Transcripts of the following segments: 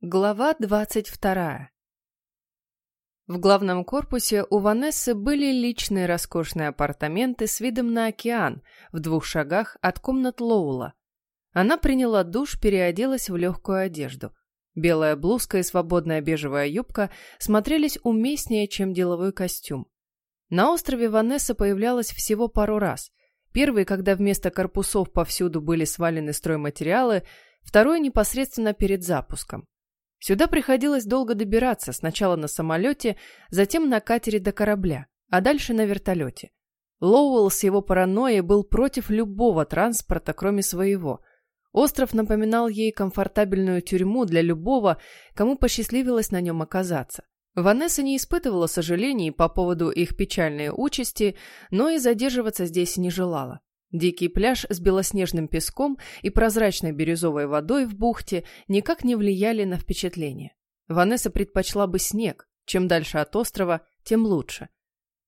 Глава двадцать вторая. В главном корпусе у Ванессы были личные роскошные апартаменты с видом на океан в двух шагах от комнат Лоула. Она приняла душ, переоделась в легкую одежду. Белая блузка и свободная бежевая юбка смотрелись уместнее, чем деловой костюм. На острове Ванесса появлялась всего пару раз. Первый, когда вместо корпусов повсюду были свалены стройматериалы, второй непосредственно перед запуском. Сюда приходилось долго добираться, сначала на самолете, затем на катере до корабля, а дальше на вертолете. Лоуэлл с его паранойей был против любого транспорта, кроме своего. Остров напоминал ей комфортабельную тюрьму для любого, кому посчастливилось на нем оказаться. Ванесса не испытывала сожалений по поводу их печальной участи, но и задерживаться здесь не желала. Дикий пляж с белоснежным песком и прозрачной бирюзовой водой в бухте никак не влияли на впечатление. Ванесса предпочла бы снег. Чем дальше от острова, тем лучше.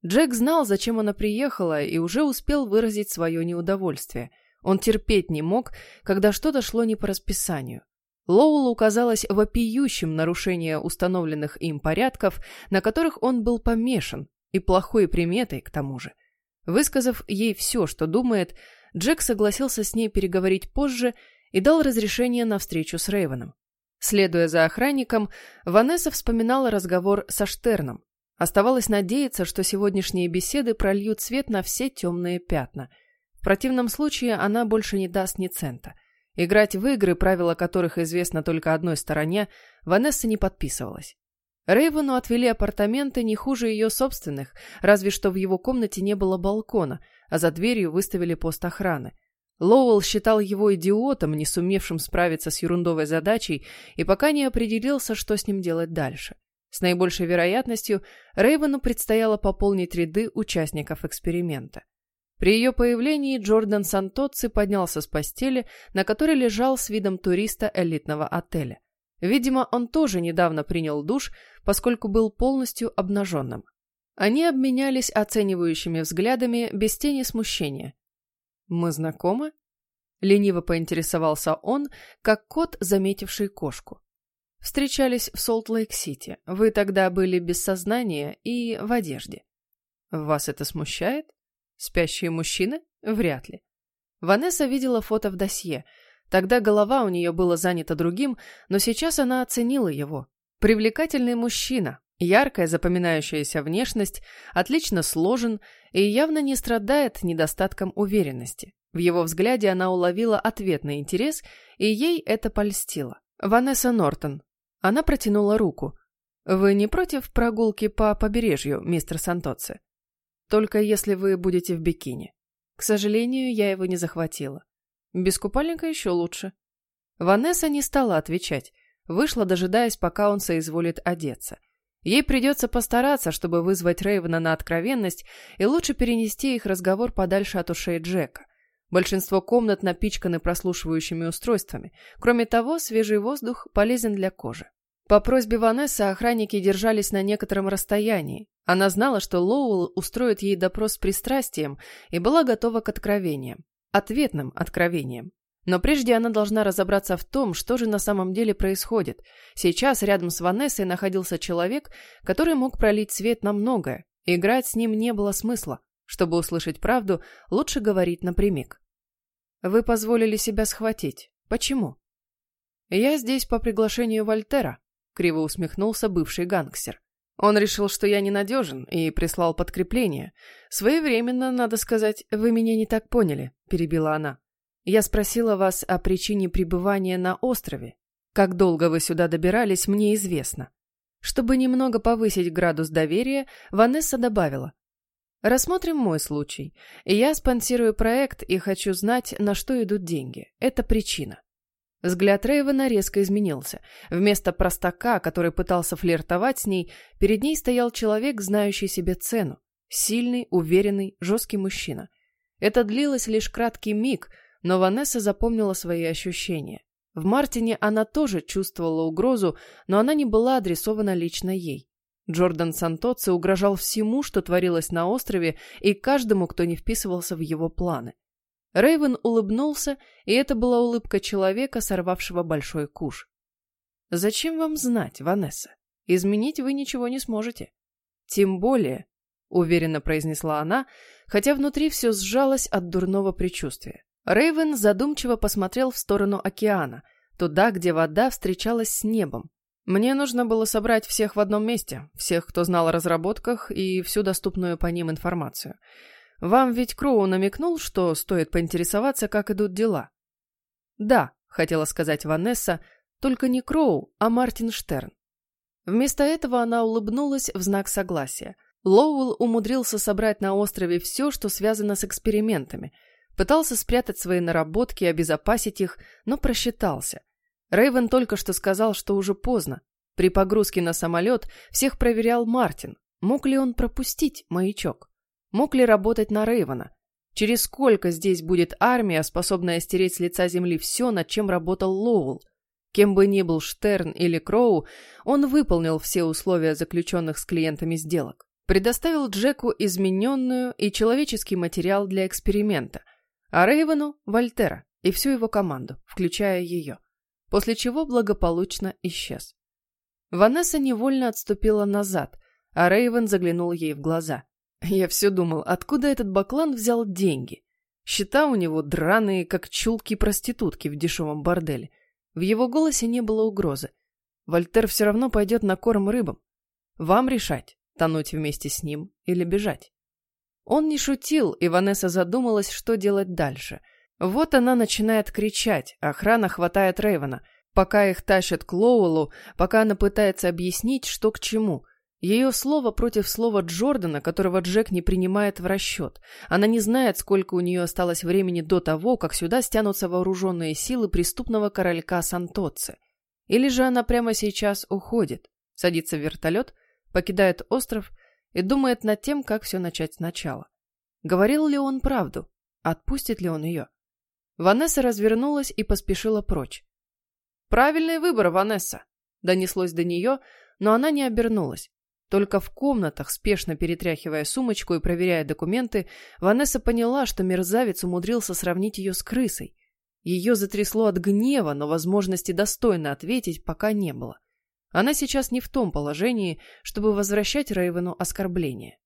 Джек знал, зачем она приехала, и уже успел выразить свое неудовольствие. Он терпеть не мог, когда что-то шло не по расписанию. Лоулу казалось вопиющим нарушение установленных им порядков, на которых он был помешан, и плохой приметой к тому же. Высказав ей все, что думает, Джек согласился с ней переговорить позже и дал разрешение на встречу с Рейвеном. Следуя за охранником, Ванесса вспоминала разговор со Штерном. Оставалось надеяться, что сегодняшние беседы прольют свет на все темные пятна. В противном случае она больше не даст ни цента. Играть в игры, правила которых известно только одной стороне, Ванесса не подписывалась. Рейвену отвели апартаменты не хуже ее собственных, разве что в его комнате не было балкона, а за дверью выставили пост охраны. Лоуэлл считал его идиотом, не сумевшим справиться с ерундовой задачей, и пока не определился, что с ним делать дальше. С наибольшей вероятностью Рейвену предстояло пополнить ряды участников эксперимента. При ее появлении Джордан Сантоцци поднялся с постели, на которой лежал с видом туриста элитного отеля. Видимо, он тоже недавно принял душ, поскольку был полностью обнаженным. Они обменялись оценивающими взглядами без тени смущения. «Мы знакомы?» — лениво поинтересовался он, как кот, заметивший кошку. «Встречались в Солт-Лейк-Сити. Вы тогда были без сознания и в одежде. Вас это смущает? Спящие мужчины? Вряд ли». Ванесса видела фото в досье — Тогда голова у нее была занята другим, но сейчас она оценила его. Привлекательный мужчина, яркая запоминающаяся внешность, отлично сложен и явно не страдает недостатком уверенности. В его взгляде она уловила ответный интерес, и ей это польстило. «Ванесса Нортон». Она протянула руку. «Вы не против прогулки по побережью, мистер Сантоци? Только если вы будете в бикини. К сожалению, я его не захватила. Без купальника еще лучше. Ванесса не стала отвечать. Вышла, дожидаясь, пока он соизволит одеться. Ей придется постараться, чтобы вызвать Рейвена на откровенность и лучше перенести их разговор подальше от ушей Джека. Большинство комнат напичканы прослушивающими устройствами. Кроме того, свежий воздух полезен для кожи. По просьбе Ванессы охранники держались на некотором расстоянии. Она знала, что Лоуэлл устроит ей допрос с пристрастием и была готова к откровениям ответным откровением. Но прежде она должна разобраться в том, что же на самом деле происходит. Сейчас рядом с Ванессой находился человек, который мог пролить свет на многое. Играть с ним не было смысла. Чтобы услышать правду, лучше говорить напрямик. «Вы позволили себя схватить. Почему?» «Я здесь по приглашению Вольтера», — криво усмехнулся бывший гангстер. Он решил, что я ненадежен, и прислал подкрепление. Своевременно, надо сказать, вы меня не так поняли, перебила она. Я спросила вас о причине пребывания на острове. Как долго вы сюда добирались, мне известно. Чтобы немного повысить градус доверия, Ванесса добавила. Рассмотрим мой случай. Я спонсирую проект и хочу знать, на что идут деньги. Это причина. Взгляд Рейвена резко изменился. Вместо простака, который пытался флиртовать с ней, перед ней стоял человек, знающий себе цену. Сильный, уверенный, жесткий мужчина. Это длилось лишь краткий миг, но Ванесса запомнила свои ощущения. В Мартине она тоже чувствовала угрозу, но она не была адресована лично ей. Джордан Сантоци угрожал всему, что творилось на острове, и каждому, кто не вписывался в его планы. Рейвен улыбнулся, и это была улыбка человека, сорвавшего большой куш. Зачем вам знать, Ванесса? Изменить вы ничего не сможете. Тем более, уверенно произнесла она, хотя внутри все сжалось от дурного предчувствия. Рейвен задумчиво посмотрел в сторону океана, туда, где вода встречалась с небом. Мне нужно было собрать всех в одном месте, всех, кто знал о разработках и всю доступную по ним информацию. Вам ведь Кроу намекнул, что стоит поинтересоваться, как идут дела? Да, хотела сказать Ванесса, только не Кроу, а Мартин Штерн. Вместо этого она улыбнулась в знак согласия. Лоуэлл умудрился собрать на острове все, что связано с экспериментами. Пытался спрятать свои наработки и обезопасить их, но просчитался. Рейвен только что сказал, что уже поздно. При погрузке на самолет всех проверял Мартин. Мог ли он пропустить маячок? Мог ли работать на Рейвена? Через сколько здесь будет армия, способная стереть с лица земли все, над чем работал Лоуэлл? Кем бы ни был Штерн или Кроу, он выполнил все условия заключенных с клиентами сделок. Предоставил Джеку измененную и человеческий материал для эксперимента, а Рейвену – Вольтера и всю его команду, включая ее. После чего благополучно исчез. Ванесса невольно отступила назад, а Рейвен заглянул ей в глаза. Я все думал, откуда этот баклан взял деньги. Счета у него драные, как чулки проститутки в дешевом борделе. В его голосе не было угрозы. Вольтер все равно пойдет на корм рыбам. Вам решать, тонуть вместе с ним или бежать. Он не шутил, и Ванесса задумалась, что делать дальше. Вот она начинает кричать, охрана хватает Рейвена. Пока их тащат к Лоуэллу, пока она пытается объяснить, что к чему. Ее слово против слова Джордана, которого Джек не принимает в расчет. Она не знает, сколько у нее осталось времени до того, как сюда стянутся вооруженные силы преступного королька Сантоцци. Или же она прямо сейчас уходит, садится в вертолет, покидает остров и думает над тем, как все начать сначала. Говорил ли он правду? Отпустит ли он ее? Ванесса развернулась и поспешила прочь. «Правильный выбор, Ванесса!» Донеслось до нее, но она не обернулась. Только в комнатах, спешно перетряхивая сумочку и проверяя документы, Ванесса поняла, что мерзавец умудрился сравнить ее с крысой. Ее затрясло от гнева, но возможности достойно ответить пока не было. Она сейчас не в том положении, чтобы возвращать Рейвену оскорбление.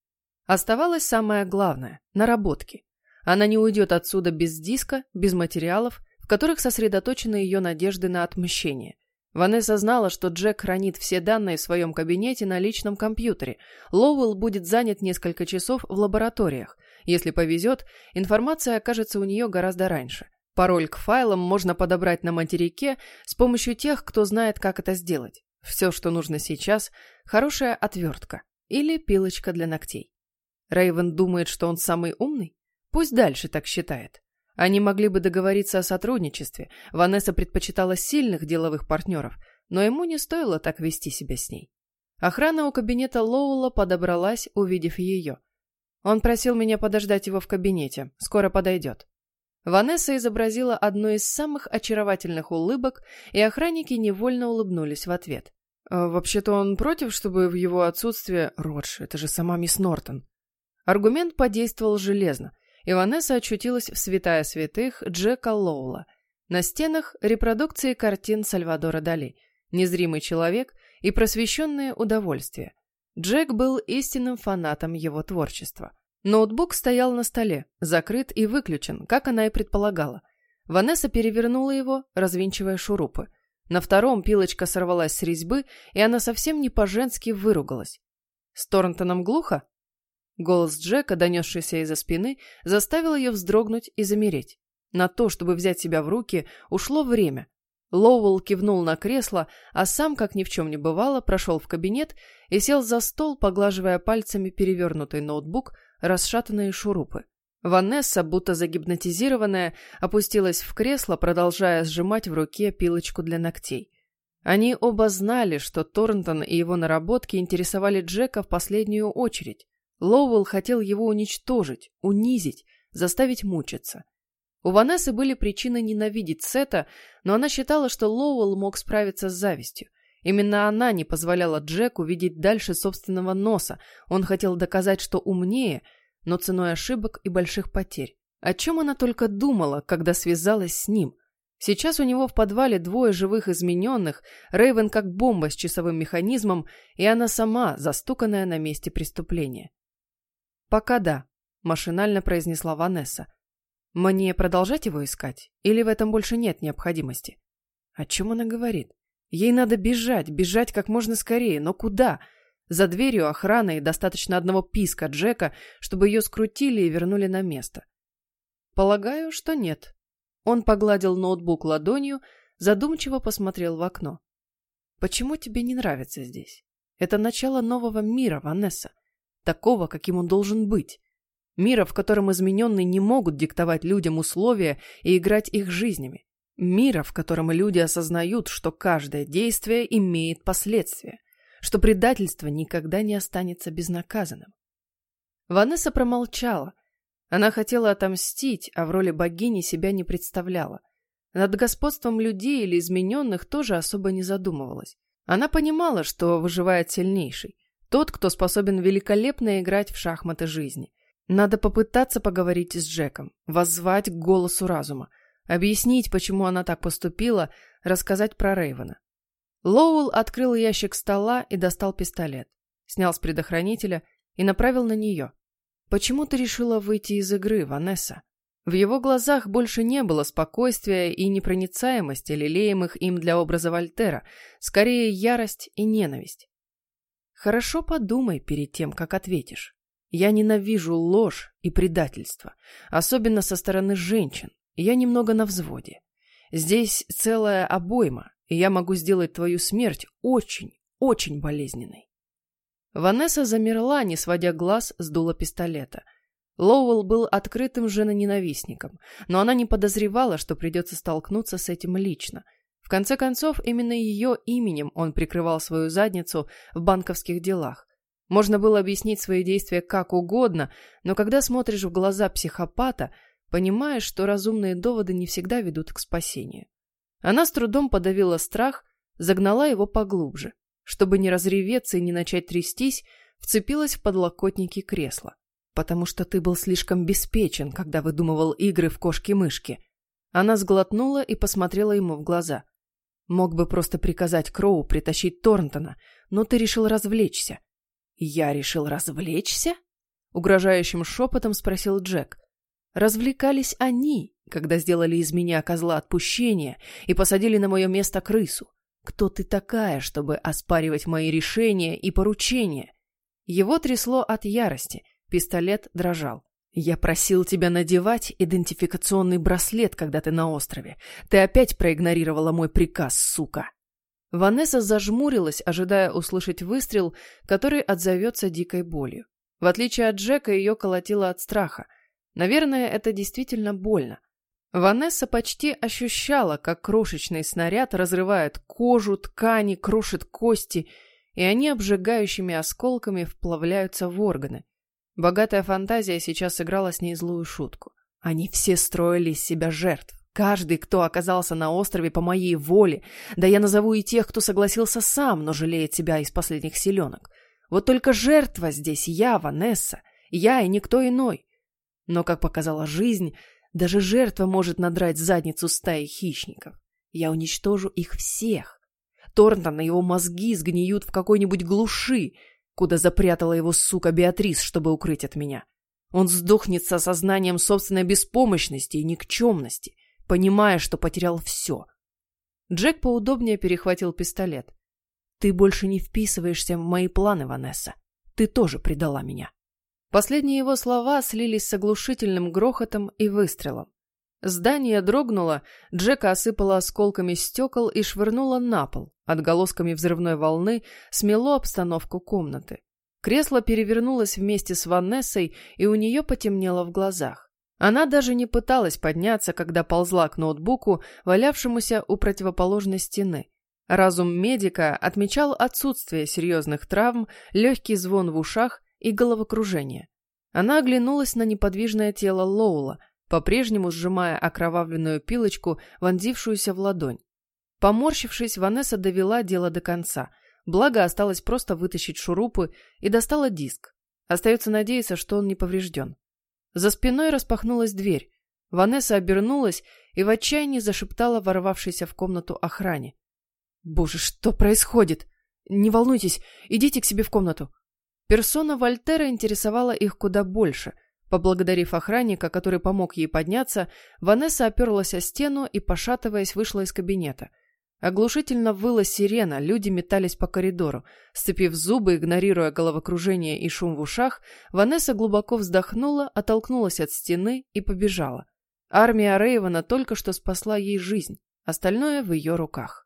Оставалось самое главное – наработки. Она не уйдет отсюда без диска, без материалов, в которых сосредоточены ее надежды на отмщение. Ванесса знала, что Джек хранит все данные в своем кабинете на личном компьютере. Лоуэлл будет занят несколько часов в лабораториях. Если повезет, информация окажется у нее гораздо раньше. Пароль к файлам можно подобрать на материке с помощью тех, кто знает, как это сделать. Все, что нужно сейчас – хорошая отвертка или пилочка для ногтей. Рейвен думает, что он самый умный? Пусть дальше так считает. Они могли бы договориться о сотрудничестве. Ванесса предпочитала сильных деловых партнеров, но ему не стоило так вести себя с ней. Охрана у кабинета Лоула подобралась, увидев ее. Он просил меня подождать его в кабинете. Скоро подойдет. Ванесса изобразила одну из самых очаровательных улыбок, и охранники невольно улыбнулись в ответ. «А, «Вообще-то он против, чтобы в его отсутствие...» «Родж, это же сама мисс Нортон». Аргумент подействовал железно – и Ванесса очутилась в святая святых Джека Лоула. На стенах репродукции картин Сальвадора Дали, незримый человек и просвещенное удовольствие. Джек был истинным фанатом его творчества. Ноутбук стоял на столе, закрыт и выключен, как она и предполагала. Ванесса перевернула его, развинчивая шурупы. На втором пилочка сорвалась с резьбы, и она совсем не по-женски выругалась. «С Торнтоном глухо?» Голос Джека, донесшийся из-за спины, заставил ее вздрогнуть и замереть. На то, чтобы взять себя в руки, ушло время. Лоуэлл кивнул на кресло, а сам, как ни в чем не бывало, прошел в кабинет и сел за стол, поглаживая пальцами перевернутый ноутбук, расшатанные шурупы. Ванесса, будто загипнотизированная, опустилась в кресло, продолжая сжимать в руке пилочку для ногтей. Они оба знали, что Торнтон и его наработки интересовали Джека в последнюю очередь. Лоуэлл хотел его уничтожить, унизить, заставить мучиться. У Ванессы были причины ненавидеть Сета, но она считала, что Лоуэлл мог справиться с завистью. Именно она не позволяла Джеку видеть дальше собственного носа. Он хотел доказать, что умнее, но ценой ошибок и больших потерь. О чем она только думала, когда связалась с ним? Сейчас у него в подвале двое живых измененных, Рейвен как бомба с часовым механизмом, и она сама, застуканная на месте преступления. «Пока да», – машинально произнесла Ванесса. «Мне продолжать его искать? Или в этом больше нет необходимости?» О чем она говорит? Ей надо бежать, бежать как можно скорее, но куда? За дверью охрана и достаточно одного писка Джека, чтобы ее скрутили и вернули на место. Полагаю, что нет. Он погладил ноутбук ладонью, задумчиво посмотрел в окно. Почему тебе не нравится здесь? Это начало нового мира, Ванесса. Такого, каким он должен быть. Мира, в котором измененные не могут диктовать людям условия и играть их жизнями. Мира, в котором люди осознают, что каждое действие имеет последствия что предательство никогда не останется безнаказанным. Ванесса промолчала. Она хотела отомстить, а в роли богини себя не представляла. Над господством людей или измененных тоже особо не задумывалась. Она понимала, что выживает сильнейший. Тот, кто способен великолепно играть в шахматы жизни. Надо попытаться поговорить с Джеком, воззвать к голосу разума, объяснить, почему она так поступила, рассказать про Рейвена. Лоуэлл открыл ящик стола и достал пистолет. Снял с предохранителя и направил на нее. «Почему ты решила выйти из игры, Ванесса?» В его глазах больше не было спокойствия и непроницаемости, лелеемых им для образа Вольтера, скорее ярость и ненависть. Хорошо подумай перед тем, как ответишь. Я ненавижу ложь и предательство, особенно со стороны женщин. Я немного на взводе. Здесь целая обойма, и я могу сделать твою смерть очень, очень болезненной. Ванесса замерла, не сводя глаз с дула пистолета. Лоуэлл был открытым женоненавистником, но она не подозревала, что придется столкнуться с этим лично. В конце концов, именно ее именем он прикрывал свою задницу в банковских делах. Можно было объяснить свои действия как угодно, но когда смотришь в глаза психопата, понимаешь, что разумные доводы не всегда ведут к спасению. Она с трудом подавила страх, загнала его поглубже. Чтобы не разреветься и не начать трястись, вцепилась в подлокотники кресла. «Потому что ты был слишком беспечен, когда выдумывал игры в кошки-мышки». Она сглотнула и посмотрела ему в глаза. «Мог бы просто приказать Кроу притащить Торнтона, но ты решил развлечься». «Я решил развлечься?» Угрожающим шепотом спросил Джек. Развлекались они, когда сделали из меня козла отпущения и посадили на мое место крысу. Кто ты такая, чтобы оспаривать мои решения и поручения? Его трясло от ярости, пистолет дрожал. Я просил тебя надевать идентификационный браслет, когда ты на острове. Ты опять проигнорировала мой приказ, сука. Ванесса зажмурилась, ожидая услышать выстрел, который отзовется дикой болью. В отличие от Джека, ее колотило от страха. Наверное, это действительно больно. Ванесса почти ощущала, как крошечный снаряд разрывает кожу, ткани, крушит кости, и они обжигающими осколками вплавляются в органы. Богатая фантазия сейчас сыграла с ней злую шутку. Они все строили из себя жертв. Каждый, кто оказался на острове по моей воле, да я назову и тех, кто согласился сам, но жалеет себя из последних селенок. Вот только жертва здесь я, Ванесса, я и никто иной. Но, как показала жизнь, даже жертва может надрать задницу стаи хищников. Я уничтожу их всех. Торнтон и его мозги сгниют в какой-нибудь глуши, куда запрятала его сука Беатрис, чтобы укрыть от меня. Он сдохнет с осознанием собственной беспомощности и никчемности, понимая, что потерял все. Джек поудобнее перехватил пистолет. «Ты больше не вписываешься в мои планы, Ванесса. Ты тоже предала меня». Последние его слова слились с оглушительным грохотом и выстрелом. Здание дрогнуло, Джека осыпала осколками стекол и швырнула на пол. Отголосками взрывной волны смело обстановку комнаты. Кресло перевернулось вместе с Ванессой, и у нее потемнело в глазах. Она даже не пыталась подняться, когда ползла к ноутбуку, валявшемуся у противоположной стены. Разум медика отмечал отсутствие серьезных травм, легкий звон в ушах и головокружение. Она оглянулась на неподвижное тело Лоула, по-прежнему сжимая окровавленную пилочку, вонзившуюся в ладонь. Поморщившись, Ванесса довела дело до конца. Благо, осталось просто вытащить шурупы и достала диск. Остается надеяться, что он не поврежден. За спиной распахнулась дверь. Ванесса обернулась и в отчаянии зашептала ворвавшейся в комнату охране. «Боже, что происходит? Не волнуйтесь, идите к себе в комнату». Персона Вольтера интересовала их куда больше. Поблагодарив охранника, который помог ей подняться, Ванесса оперлась о стену и, пошатываясь, вышла из кабинета. Оглушительно выла сирена, люди метались по коридору. Сцепив зубы, игнорируя головокружение и шум в ушах, Ванесса глубоко вздохнула, оттолкнулась от стены и побежала. Армия Рейвана только что спасла ей жизнь, остальное в ее руках.